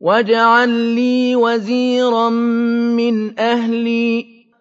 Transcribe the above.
وَاجْعَل لِّي وَزِيرًا مِّنْ أَهْلِي